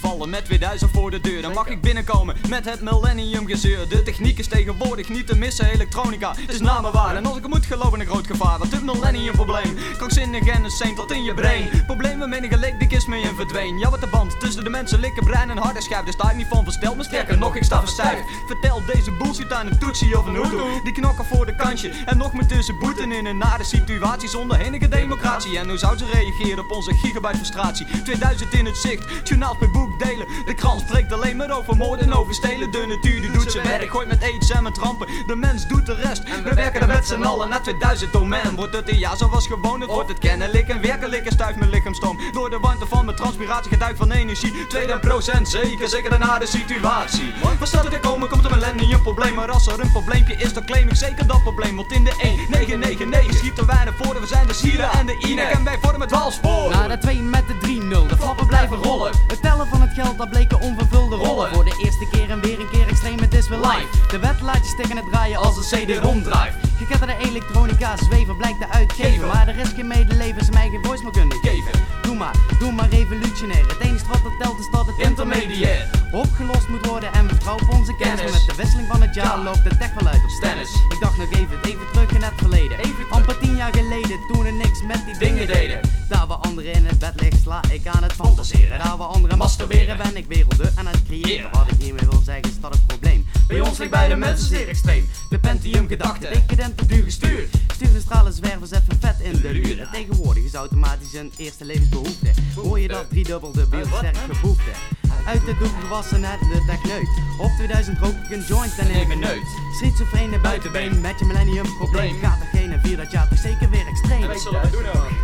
vallen met 2000 voor de deur. Dan mag ik binnenkomen met het millennium gezeur. De techniek is tegenwoordig niet te missen, elektronica is namenwaar. En als ik het moet geloven, een groot gevaar. Want het millennium probleem, krankzinnig en een saint tot in je brein. Problemen met een gelijk, dik is mee en verdween. Ja, wat de band tussen de mensen, likken, brein en harde schijf. Daar sta ik niet van versteld, maar sterker nog, ik sta verstijfd. Vertel deze bullshit aan een Tutsi of een Hutu. Die knokken voor de kansje en nog met tussen boeten in een nare situatie zonder enige democratie. En hoe zou ze reageren op onze gigabyte frustratie? 2000 in het zicht, journaal per boek delen. De krant spreekt alleen maar over moord en over stelen. De natuur die doet zijn werk, gooit met aids en met rampen. De mens doet de rest, we werken er met z'n allen naar 2000 domein. Wordt het een jaar zoals gewoon, het wordt het kennelijk en werkelijk en stuift mijn lichaamstoom. Door de warmte van mijn transpiratie geduik van energie. 2000 zeker, zeker daarna de situatie. Staat het er komen, komt een millennium probleem. Maar als er een probleempje is, dan claim ik zeker dat probleem. Want in de 1999 schiet er weinig voor, we zijn de Sierra en de Inek. En wij vormen het walspoor. Na de 2 met de 3-0, de flappen blijven rollen. Het tellen van het geld, dat bleken onvervulde rollen. Voor de eerste keer en weer een keer extreem, het is weer live. De wetlaatjes tegen het draaien als een CD-ROM-drive. Geketterde elektronica zweven blijkt te uitgeven. Maar er is geen medeleven, ze mij geen voice meer kunnen geven. Doe maar, doe maar revolutionair. Het enige wat er telt is dat het Intermediair. opgelost moet worden en we vertrouwen op onze kennis. Maar met de wisseling van het jaar Ja. loopt de tech wel uit op Stennis. Ik dacht nog even, even terug in het verleden. Even. Amper tien jaar geleden, toen er niks met die Dingen deden. Sla ik aan het fantaseren. Daar waar anderen masturberen, ben ik werelden aan het creëren. Wat ik hiermee wil zeggen, is dat het probleem. Bij ons ligt bij de mensen zeer extreem. De Pentium gedachte. Decadent te duur gestuurd. Sturen stralen zwervers even vet in de luren. Tegenwoordig is automatisch een eerste levensbehoefte. Hoor je dat driedubbelde beeldsterk geboefte? Uit de doek gewassen net de techneut. Op 2000 rook ik een joint en neem een neut. Schizofrene buitenbeen met je millennium probleem. Gaat er geen en vier dat jaar toch zeker weer extreem. En wat zullen we doen ook?